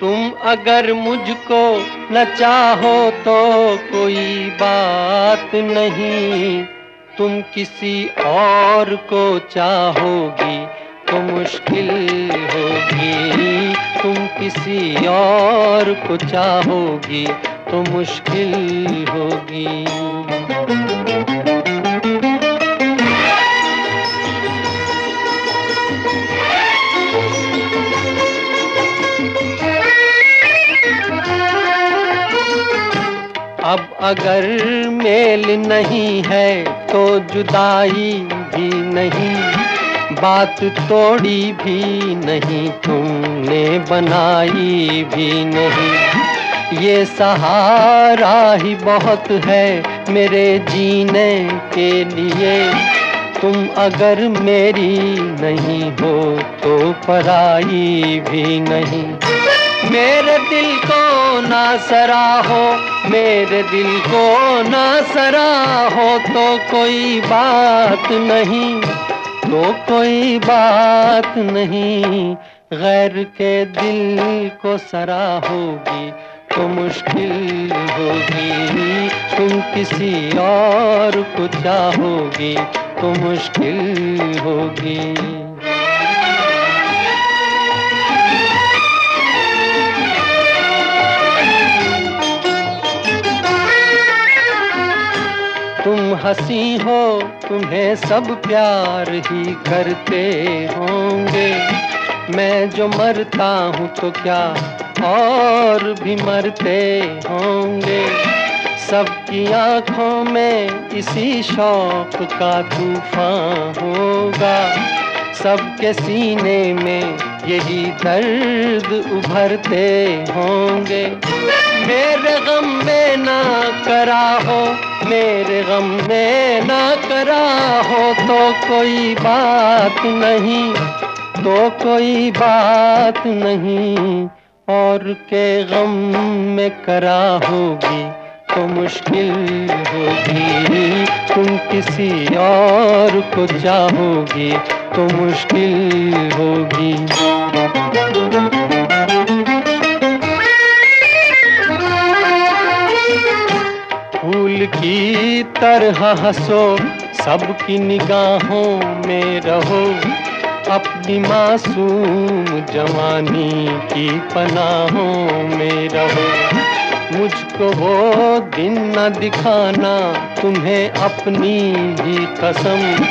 तुम अगर मुझको न चाहो तो कोई बात नहीं। तुम किसी और को चाहोगी तो मुश्किल होगी। तुम किसी और को चाहोगी तो मुश्किल होगी। अब अगर मेल नहीं है तो जुदाई भी नहीं, बात तोड़ी भी नहीं, तुमने बनाई भी नहीं। ये सहारा ही बहुत है मेरे जीने के लिए, तुम अगर मेरी नहीं हो तो पराई भी नहीं। मेरे दिल को ना सराहो, मेरे दिल को ना सराहो तो कोई बात नहीं तो कोई बात नहीं। गैर के दिल को सराहोगी तो मुश्किल होगी। तुम किसी और को चाहोगी तो मुश्किल होगी। हँसी हो, तुम्हें सब प्यार ही करते होंगे। मैं जो मरता हूँ तो क्या और भी मरते होंगे? सबकी आँखों में इसी शौक का तूफ़ान होगा। सबके सीने में यही दर्द उभरते होंगे। मेरे गम में ना करा हो मेरे गम में ना करा हो तो कोई बात नहीं तो कोई बात नहीं, और के गम में करा होगी तो मुश्किल होगी। तुम किसी और को चाहोगी तो मुश्किल होगी। तरह हंसो, सबकी निगाहों में रहो। अपनी मासूम जवानी की पनाहों में रहो। मुझको वो दिन न दिखाना, तुम्हें अपनी ही कसम।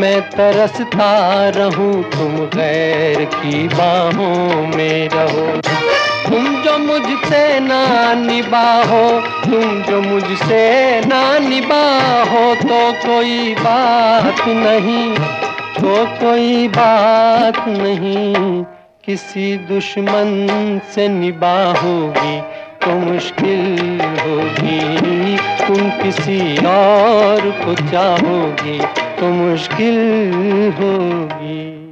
मैं तरसता रहूँ, तुम गैर की बाहों में रहो। तुम जो मुझसे ना निभाहो तुम जो मुझसे ना निभाहो तो कोई बात नहीं तो कोई बात नहीं। किसी दुश्मन से निभाहोगी तो मुश्किल होगी। तुम किसी और को चाहोगी तो मुश्किल होगी।